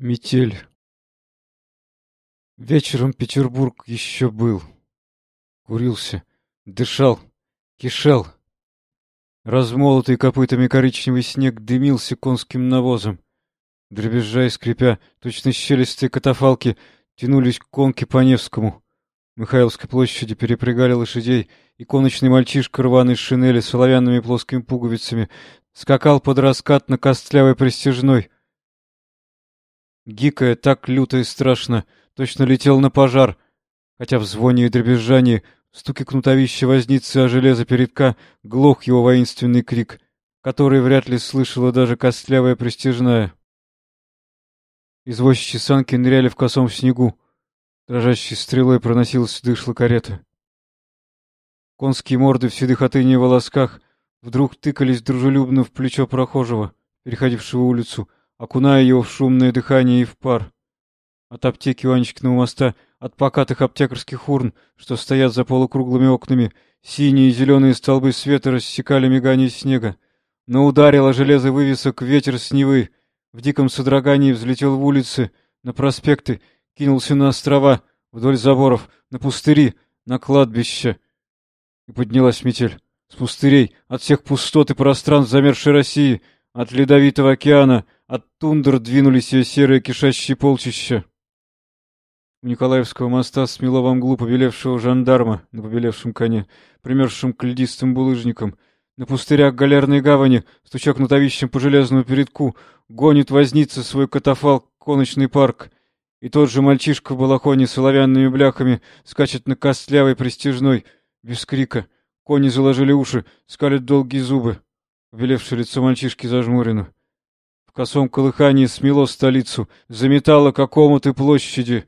Метель. Вечером Петербург еще был. Курился, дышал, кишел. Размолотый копытами коричневый снег дымился конским навозом. Дребезжа и скрипя, точно щелистые катафалки, тянулись конки по Невскому. Михайловской площади перепрягали лошадей, и коночный мальчишка рваной шинели с оловянными плоскими пуговицами скакал под раскат на костлявой пристяжной — Гикая так люто и страшно, точно летел на пожар, хотя в звоне и дребезжании, в стуке кнутовища возницы о железо передка глох его воинственный крик, который вряд ли слышала даже костлявая пристижная. Извозчичьи санки ныряли в косом снегу. Дрожащей стрелой проносилась дышла карета. Конские морды в седых от волосках вдруг тыкались дружелюбно в плечо прохожего, переходившего улицу, окуная его в шумное дыхание и в пар. От аптеки у моста, от покатых аптекарских урн, что стоят за полукруглыми окнами, синие и зеленые столбы света рассекали мигание снега. Но ударило железо вывесок ветер с Невы, в диком содрогании взлетел в улицы, на проспекты, кинулся на острова, вдоль заборов, на пустыри, на кладбище. И поднялась метель. С пустырей, от всех пустот и пространств замерзшей России, от ледовитого океана — от тундр двинулись ее серые кишащие полчища. У Николаевского моста смело во мглу побелевшего жандарма на побелевшем коне, примерзшим к льдистым булыжникам. На пустырях галерной гавани, стуча кнутовищем по железному передку, гонит возница свой катафалк коночный парк. И тот же мальчишка в балахоне с оловянными бляхами скачет на костлявой пристижной, без крика. Кони заложили уши, скалят долгие зубы. Велевшее лицо мальчишки зажмурено косом колыхании смело столицу, заметало какому-то площади.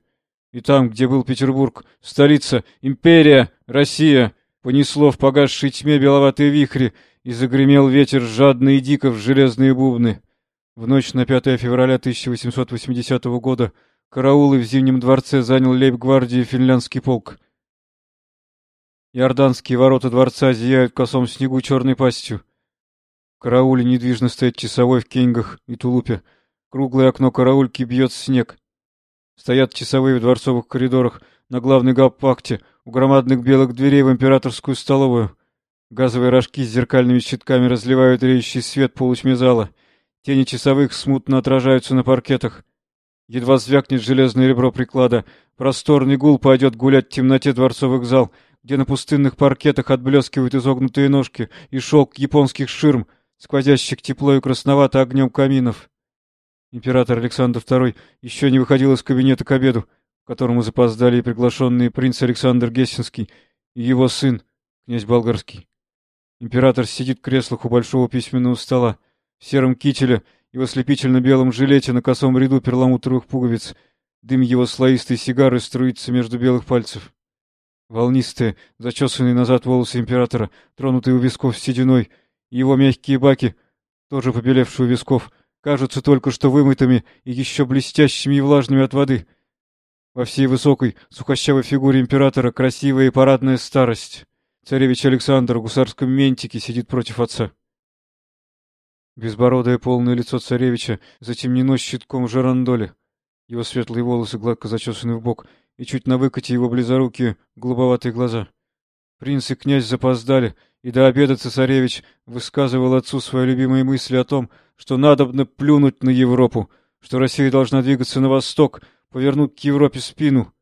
И там, где был Петербург, столица, империя, Россия, понесло в погасшей тьме беловатые вихри, и загремел ветер жадно и дико в железные бубны. В ночь на 5 февраля 1880 года караулы в Зимнем дворце занял лейб-гвардии финляндский полк. Иорданские ворота дворца зияют косом снегу черной пастью карауле недвижно стоит часовой в кенгах и тулупе. Круглое окно караульки бьет снег. Стоят часовые в дворцовых коридорах, на главной гауптвахте, у громадных белых дверей в императорскую столовую. Газовые рожки с зеркальными щитками разливают реющий свет полутьме зала. Тени часовых смутно отражаются на паркетах. Едва звякнет железное ребро приклада. Просторный гул пойдет гулять в темноте дворцовых зал, где на пустынных паркетах отблескивают изогнутые ножки и шелк японских ширм — сквозящих тепло и красновато огнем каминов. Император Александр II еще не выходил из кабинета к обеду, к которому запоздали и приглашенные принц Александр Гессенский и его сын, князь Болгарский. Император сидит в креслах у большого письменного стола, в сером кителе и в ослепительно-белом жилете на косом ряду перламутровых пуговиц. Дым его слоистой сигары струится между белых пальцев. Волнистые, зачесанные назад волосы императора, тронутые у висков сединой, его мягкие баки, тоже побелевшие у висков, кажутся только что вымытыми и еще блестящими и влажными от воды. Во всей высокой, сухощавой фигуре императора красивая и парадная старость. Царевич Александр в гусарском ментике сидит против отца. Безбородое полное лицо царевича затемнено щитком жерандоли. Его светлые волосы гладко зачесаны в бок, и чуть на выкате его близорукие, голубоватые глаза. Принц и князь запоздали, и до обеда цесаревич высказывал отцу свои любимые мысли о том, что надобно плюнуть на Европу, что Россия должна двигаться на восток, повернуть к Европе спину.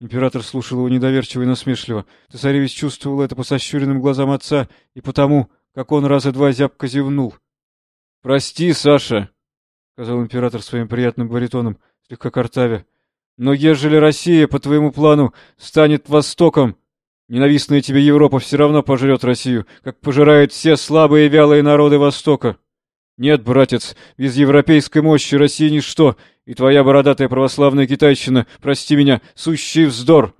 Император слушал его недоверчиво и насмешливо. Цесаревич чувствовал это по сощуренным глазам отца и потому, как он раза два зябко зевнул. — Прости, Саша, — сказал император своим приятным баритоном, слегка картавя. — Но ежели Россия, по твоему плану, станет Востоком, Ненавистная тебе Европа все равно пожрет Россию, как пожирает все слабые и вялые народы Востока. Нет, братец, без европейской мощи Россия ничто, и твоя бородатая православная китайщина, прости меня, сущий вздор.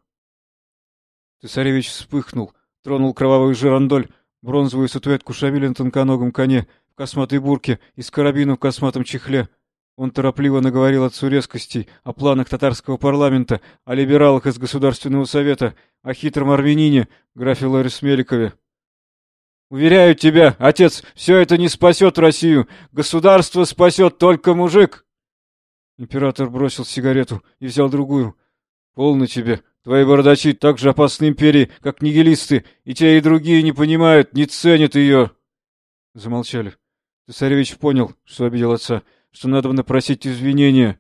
Цесаревич вспыхнул, тронул кровавую жирандоль, бронзовую статуэтку Шамиля на тонконогом коне, в косматой бурке и с карабином в косматом чехле. Он торопливо наговорил отцу резкостей, о планах татарского парламента, о либералах из Государственного совета, о хитром армянине, графе Ларис Меликове. «Уверяю тебя, отец, все это не спасет Россию. Государство спасет только мужик!» Император бросил сигарету и взял другую. Полно тебе. Твои бородачи так же опасны империи, как нигилисты, и те и другие не понимают, не ценят ее. Замолчали. Цесаревич понял, что обидел отца, что надо просить извинения,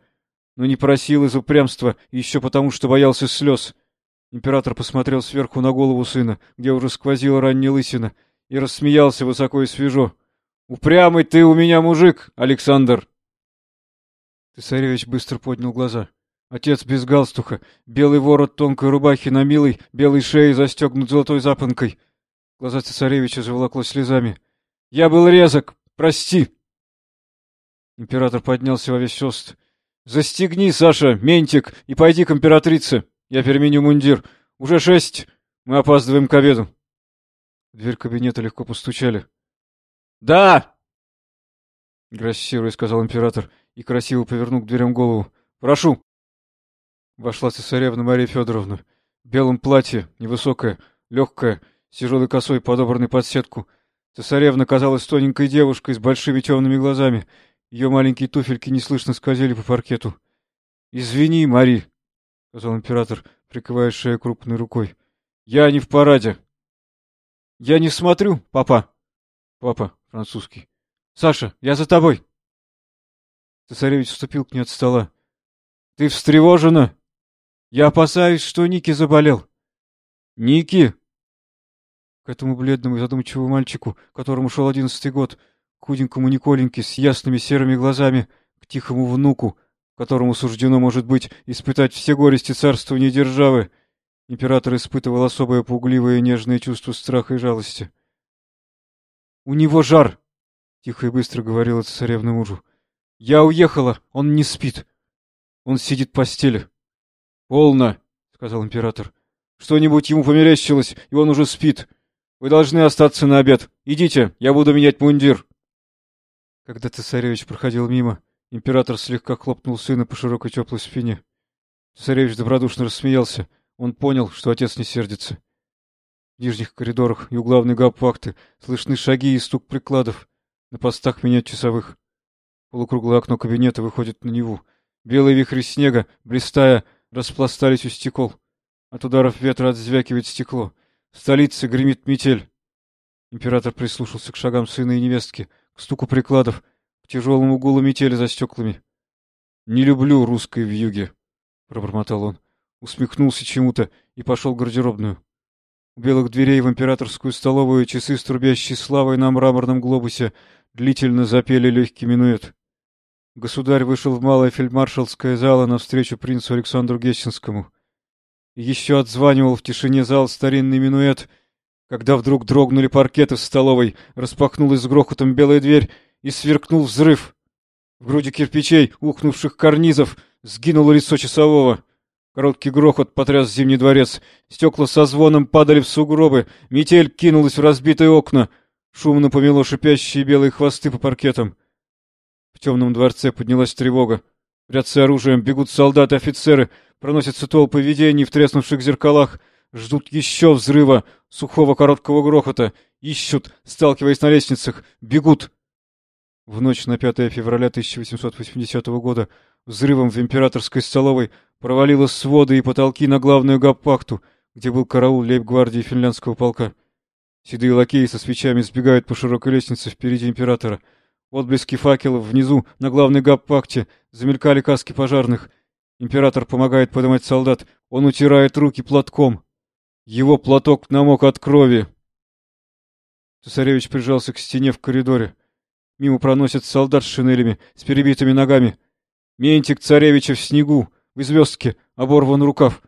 но не просил из упрямства, и еще потому, что боялся слез. Император посмотрел сверху на голову сына, где уже сквозила ранняя лысина, и рассмеялся высоко и свежо. «Упрямый ты у меня мужик, Александр!» Цесаревич быстро поднял глаза. Отец без галстуха, белый ворот тонкой рубахи на милой, белой шее застегнут золотой запонкой. Глаза цесаревича заволокло слезами. «Я был резок! Прости!» Император поднялся во весь рост. «Застегни, Саша, ментик, и пойди к императрице. Я переменю мундир. Уже шесть. Мы опаздываем к обеду». Дверь кабинета легко постучали. «Да!» — грассируя, сказал император и красиво повернул к дверям голову. «Прошу!» Вошла цесаревна Мария Федоровна. В белом платье, невысокая, легкая, с тяжелой косой, подобранной под сетку. Цесаревна казалась тоненькой девушкой с большими темными глазами. Ее маленькие туфельки неслышно скользили по паркету. — Извини, Мари, — сказал император, прикрывая шею крупной рукой. — Я не в параде. — Я не смотрю, папа. — Папа, французский. — Саша, я за тобой. Цесаревич вступил к ней от стола. — Ты встревожена? Я опасаюсь, что Ники заболел. Ники! К этому бледному и задумчивому мальчику, которому шел одиннадцатый год, худенькому Николеньке с ясными серыми глазами, к тихому внуку, которому суждено, может быть, испытать все горести царствования державы, император испытывал особое пугливое нежное чувство страха и жалости. — У него жар! — тихо и быстро говорила царевна мужу. — Я уехала, он не спит. Он сидит в постели. «Полно!» — сказал император. «Что-нибудь ему померещилось, и он уже спит. Вы должны остаться на обед. Идите, я буду менять мундир». Когда цесаревич проходил мимо, император слегка хлопнул сына по широкой теплой спине. Цесаревич добродушно рассмеялся. Он понял, что отец не сердится. В нижних коридорах и у главной гауптвахты слышны шаги и стук прикладов. На постах менять часовых. Полукруглое окно кабинета выходит на Неву. Белые вихри снега, блистая, распластались у стекол. От ударов ветра отзвякивает стекло. В столице гремит метель. Император прислушался к шагам сына и невестки, к стуку прикладов, к тяжелому гулу метели за стеклами. — Не люблю русской вьюги, — пробормотал он, усмехнулся чему-то и пошел в гардеробную. У белых дверей в императорскую столовую часы с трубящей славой на мраморном глобусе длительно запели легкий минует. Государь вышел в малое фельдмаршалское зало навстречу принцу Александру Гессенскому. еще отзванивал в тишине зал старинный минуэт, когда вдруг дрогнули паркеты в столовой, распахнулась с грохотом белая дверь и сверкнул взрыв. В груди кирпичей, ухнувших карнизов, сгинуло лицо часового. Короткий грохот потряс Зимний дворец. Стекла со звоном падали в сугробы. Метель кинулась в разбитые окна. Шумно помело шипящие белые хвосты по паркетам. В темном дворце поднялась тревога. Прятся оружием, бегут солдаты, офицеры, проносятся толпы видений в треснувших зеркалах, ждут еще взрыва, сухого короткого грохота, ищут, сталкиваясь на лестницах, бегут. В ночь на 5 февраля 1880 года взрывом в императорской столовой провалило своды и потолки на главную гаппахту, где был караул лейб-гвардии финляндского полка. Седые лакеи со свечами сбегают по широкой лестнице впереди императора — Отблески факелов внизу, на главной гаппакте, замелькали каски пожарных. Император помогает поднимать солдат. Он утирает руки платком. Его платок намок от крови. Цесаревич прижался к стене в коридоре. Мимо проносят солдат с шинелями, с перебитыми ногами. Ментик царевича в снегу, в звездке, оборван рукав.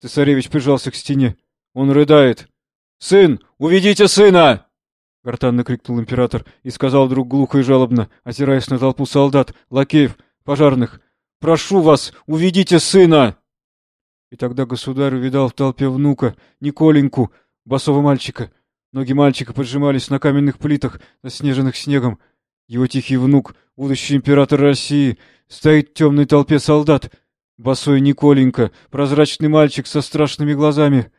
Цесаревич прижался к стене. Он рыдает. «Сын! Уведите сына!» — гортанно крикнул император и сказал вдруг глухо и жалобно, озираясь на толпу солдат, лакеев, пожарных, «Прошу вас, уведите сына!» И тогда государь увидал в толпе внука, Николеньку, босого мальчика. Ноги мальчика поджимались на каменных плитах, заснеженных снегом. Его тихий внук, будущий император России, стоит в темной толпе солдат. Босой Николенька, прозрачный мальчик со страшными глазами.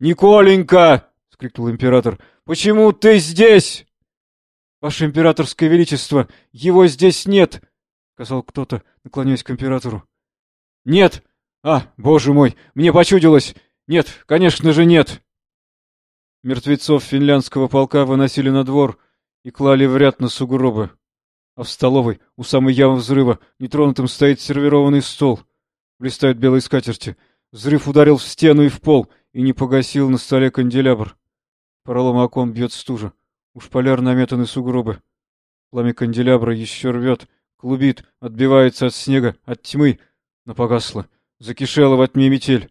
«Николенька!» — скрикнул император. Почему ты здесь? Ваше императорское величество, его здесь нет! сказал кто-то, наклоняясь к императору. «Нет! А, боже мой, мне почудилось! Нет, конечно же нет!» Мертвецов финляндского полка выносили на двор и клали в ряд на сугробы. А в столовой, у самой ямы взрыва, нетронутым стоит сервированный стол. Блистают белые скатерти. Взрыв ударил в стену и в пол, и не погасил на столе канделябр. Пролом окон бьет стужа. Уж поляр наметаны сугробы. Пламя канделябра еще рвет, клубит, отбивается от снега, от тьмы, но погасло. Закишела во тьме метель.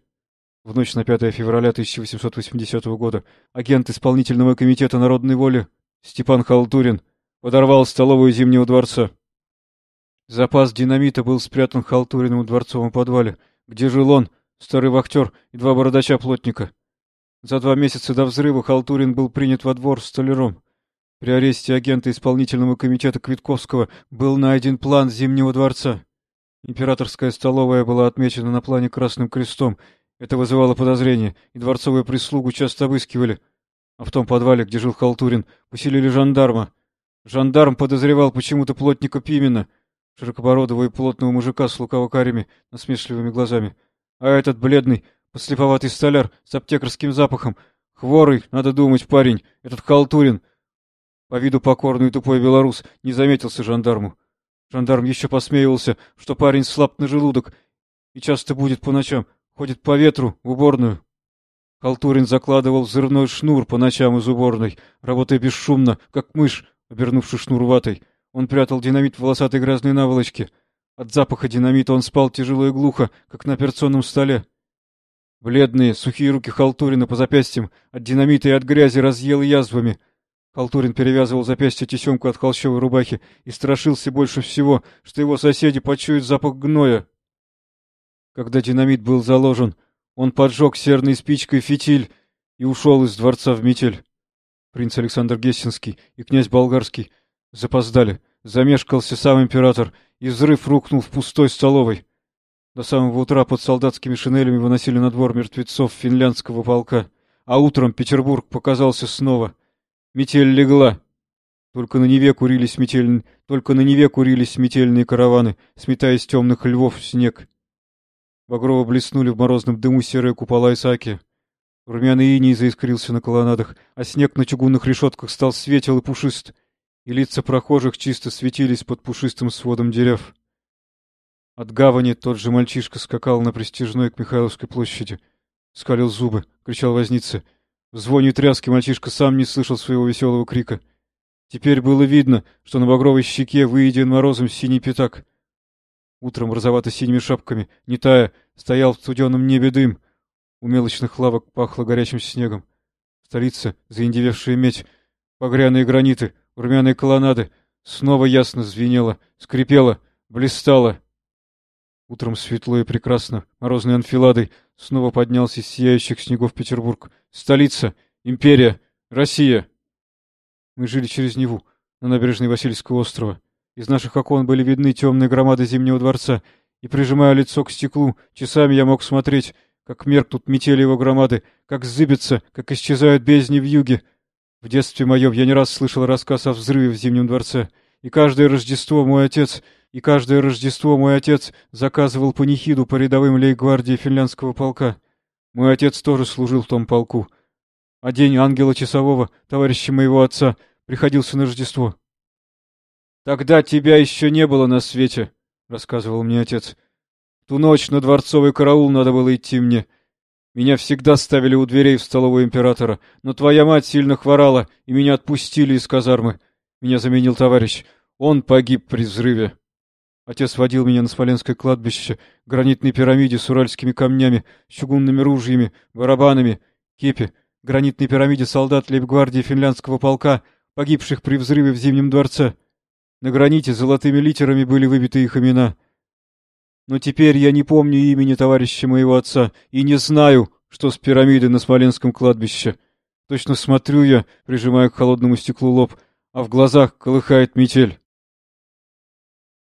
В ночь на 5 февраля 1880 года агент исполнительного комитета народной воли Степан Халтурин подорвал столовую Зимнего дворца. Запас динамита был спрятан Халтуриным в дворцовом подвале, где жил он, старый вахтер и два бородача-плотника. За два месяца до взрыва Халтурин был принят во двор столяром. При аресте агента исполнительного комитета Квитковского был найден план Зимнего дворца. Императорская столовая была отмечена на плане Красным Крестом. Это вызывало подозрения, и дворцовую прислугу часто обыскивали. А в том подвале, где жил Халтурин, поселили жандарма. Жандарм подозревал почему-то плотника Пимена, широкобородого и плотного мужика с лукаво-карими, насмешливыми глазами. А этот бледный, послеповатый столяр с аптекарским запахом, хворый, надо думать, парень, этот Халтурин, по виду покорный и тупой белорус, не заметился жандарму. Жандарм еще посмеивался, что парень слаб на желудок и часто будет по ночам, ходит по ветру в уборную. Халтурин закладывал взрывной шнур по ночам из уборной, работая бесшумно, как мышь, обернувший шнур ватой. Он прятал динамит в волосатой грязной наволочке. От запаха динамита он спал тяжело и глухо, как на операционном столе. Бледные, сухие руки Халтурина по запястьям от динамита и от грязи разъел язвами. Халтурин перевязывал запястье тесемку от холщовой рубахи и страшился больше всего, что его соседи почуют запах гноя. Когда динамит был заложен, он поджег серной спичкой фитиль и ушел из дворца в метель. Принц Александр Гессинский и князь Болгарский запоздали. Замешкался сам император, и взрыв рухнул в пустой столовой. До самого утра под солдатскими шинелями выносили на двор мертвецов финляндского полка, а утром Петербург показался снова. Метель легла. Только на Неве курились метель... Только на Неве курились метельные караваны, сметая из темных львов снег. Багрово блеснули в морозном дыму серые купола Исааки. Румяный иней заискрился на колоннадах, а снег на чугунных решетках стал светел и пушист, и лица прохожих чисто светились под пушистым сводом дерев. От гавани тот же мальчишка скакал на престижной к Михайловской площади. Скалил зубы, кричал возница — в звоне тряски мальчишка сам не слышал своего веселого крика. Теперь было видно, что на багровой щеке выеден морозом синий пятак. Утром розовато-синими шапками, не тая, стоял в студеном небе дым. У мелочных лавок пахло горячим снегом. Столица, заиндевевшая медь, погряные граниты, румяные колоннады, снова ясно звенела, скрипела, блистала. Утром светло и прекрасно, морозной анфиладой, снова поднялся из сияющих снегов Петербург. Столица, империя, Россия. Мы жили через Неву, на набережной Васильского острова. Из наших окон были видны темные громады Зимнего дворца, и, прижимая лицо к стеклу, часами я мог смотреть, как меркнут метели его громады, как зыбятся, как исчезают бездни в юге. В детстве моем я не раз слышал рассказ о взрыве в Зимнем дворце, и каждое Рождество мой отец и каждое Рождество мой отец заказывал панихиду по рядовым лейгвардии финляндского полка. Мой отец тоже служил в том полку. А день ангела часового, товарища моего отца, приходился на Рождество. «Тогда тебя еще не было на свете», — рассказывал мне отец. «Ту ночь на дворцовый караул надо было идти мне. Меня всегда ставили у дверей в столовую императора, но твоя мать сильно хворала, и меня отпустили из казармы. Меня заменил товарищ. Он погиб при взрыве». Отец водил меня на Смоленское кладбище, гранитной пирамиде с уральскими камнями, чугунными ружьями, барабанами, кепи, гранитной пирамиде солдат лейбгвардии финляндского полка, погибших при взрыве в Зимнем дворце. На граните золотыми литерами были выбиты их имена. Но теперь я не помню имени товарища моего отца и не знаю, что с пирамидой на Смоленском кладбище. Точно смотрю я, прижимая к холодному стеклу лоб, а в глазах колыхает метель.